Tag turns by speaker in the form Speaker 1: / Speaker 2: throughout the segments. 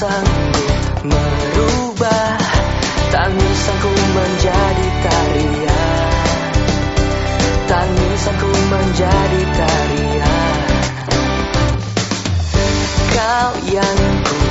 Speaker 1: sanggup merubah Tangisanku menjadi tarian. Tangisanku menjadi tarian. Kau yang ku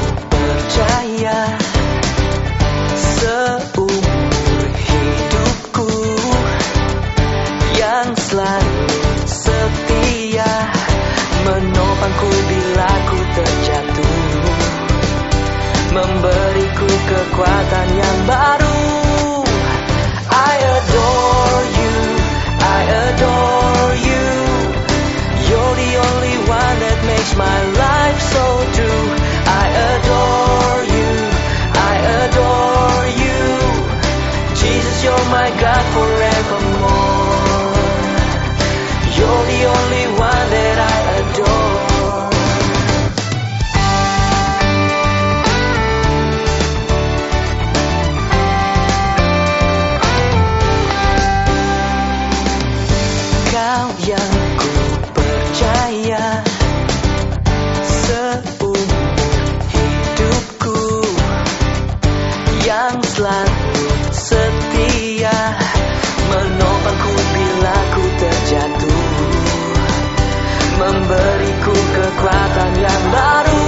Speaker 1: my life so Menopangku bila ku terjatuh Memberiku kekuatan yang baru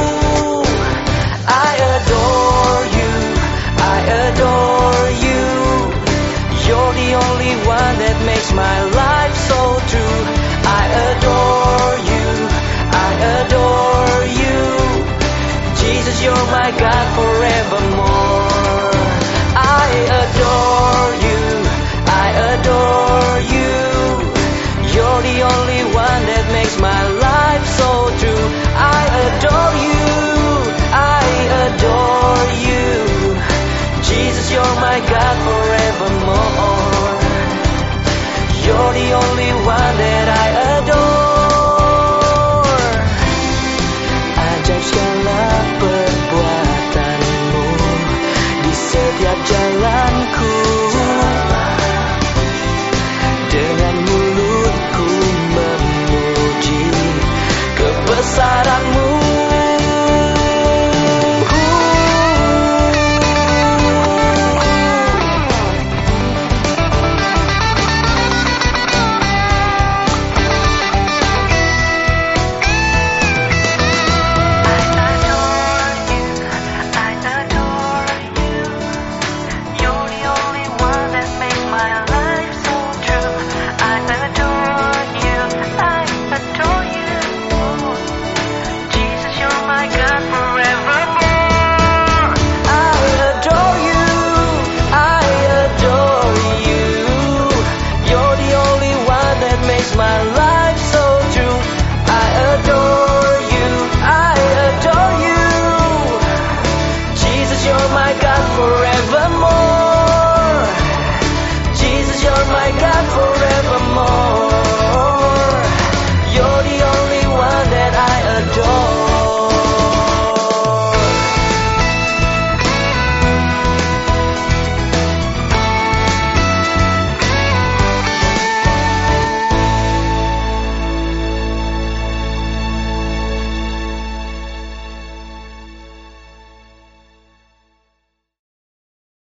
Speaker 1: I adore you, I adore you You're the only one that makes my life so true. I adore you, I adore you. Jesus, you're my God forevermore. I adore one that I adore. Ajaib segala perbuatanmu di setiap jalanku. Dengan mulutku memuji kebesaranmu. my life.